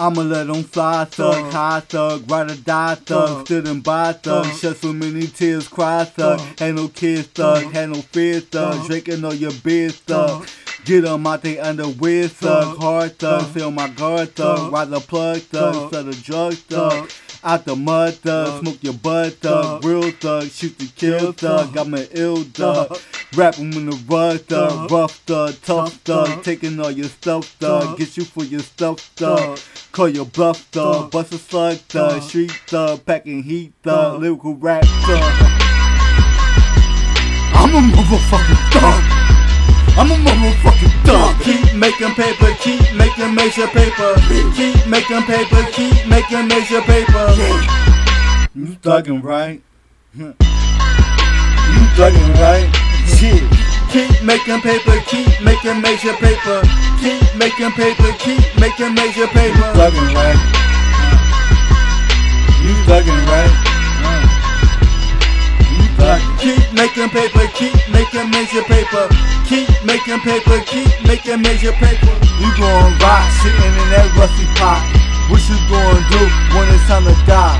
I'ma let them fly, thug, high thug, ride or die thug, stood and by thug, shed so many tears, cry thug, had no kids thug, had no fear thug, drinking all your beer thug. Get 'em out they underwear thug, hard thug, feel my guard thug, ride the plug thug, sell the drug thug. Out the mud thug, smoke your butt thug, real thug, shoot to kill thug, got me ill thug. Rapping in the rug thug, rough thug, tough thug, taking all your stuff thug, get you for your stuff thug. Call your bluff thug, bust a slug thug, street thug, packing heat thug, lyrical rap thug. I'm a motherfucking thug. I'm a motherfucking thug. Keep making paper, keep making major paper. Keep making paper, keep making major paper. You thuggin' right? You thuggin' right? Shit. Keep making paper, keep making major paper. Keep making paper, keep making major paper. You thuggin' right? You thuggin' right? You thuggin'. Keep making paper, keep making major paper. Keep making paper, keep making major paper. You gon' rock, sitting in that rusty pot. What you gon' do when it's time to die?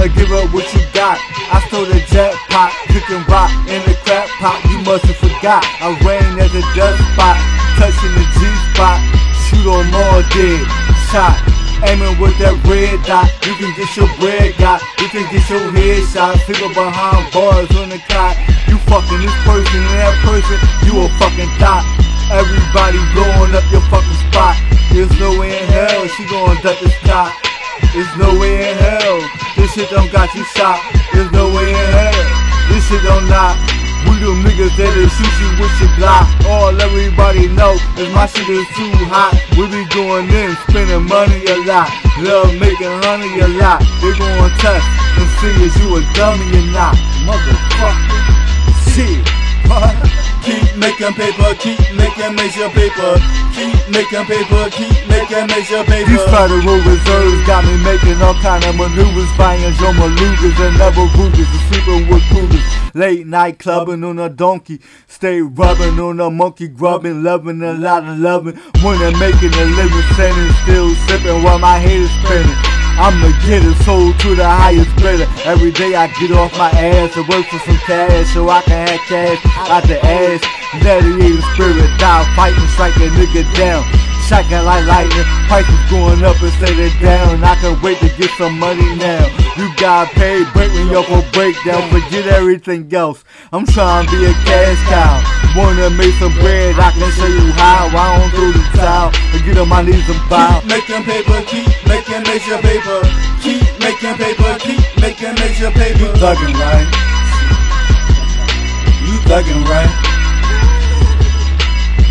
Or give up what you got. I stole the jackpot, cooking rock in the pot. You must have forgot. I rain as a dust spot, touching the G spot. Shoot on all dead, shot. Aiming with that red dot, you can get your bread got, you can get your head shot. People behind bars on the cot, you fucking this person and that person, you a fucking dot. Everybody blowing up your fucking spot. There's no way in hell she gon' duck the sky. There's no way in hell this shit don't got you shot. There's no way in hell this shit don't lie. Them niggas that'll shoot you with your Glock. All everybody know is my shit is too hot. We be going in, spending money a lot. Love making honey a lot. They gon' test and see if you a dummy or not. Motherfucker. Shit. Keep making paper, keep making major paper. Keep making paper, keep making major paper. These federal reserves got me making all kind of maneuvers, buying your malugas and never rugas, and sleeping with cougars. Late night clubbing on a donkey, stay rubbing on a monkey, grubbing, loving a lot of loving. Winning, making a living, standing still, sipping while my head is spinning. I'ma get it sold to the highest bidder. Every day I get off my ass and work for some cash so I can have cash out the ass. Gladiator spirit die, fighting, strike a nigga down. Shaking like lightning, prices going up instead of down. I can wait to get some money now. You got paid, break me up or breakdown, forget everything else. I'm trying to be a cash cow. Wanna make some bread, I can show you how. I don't throw the towel and get on my knees and bow. Keep making paper, keep making major paper. Keep making paper, keep making major paper. You thuggin' right? You thuggin' right?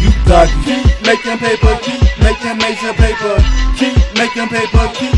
You thuggin'. Keep making paper, keep making major paper. Keep making paper, keep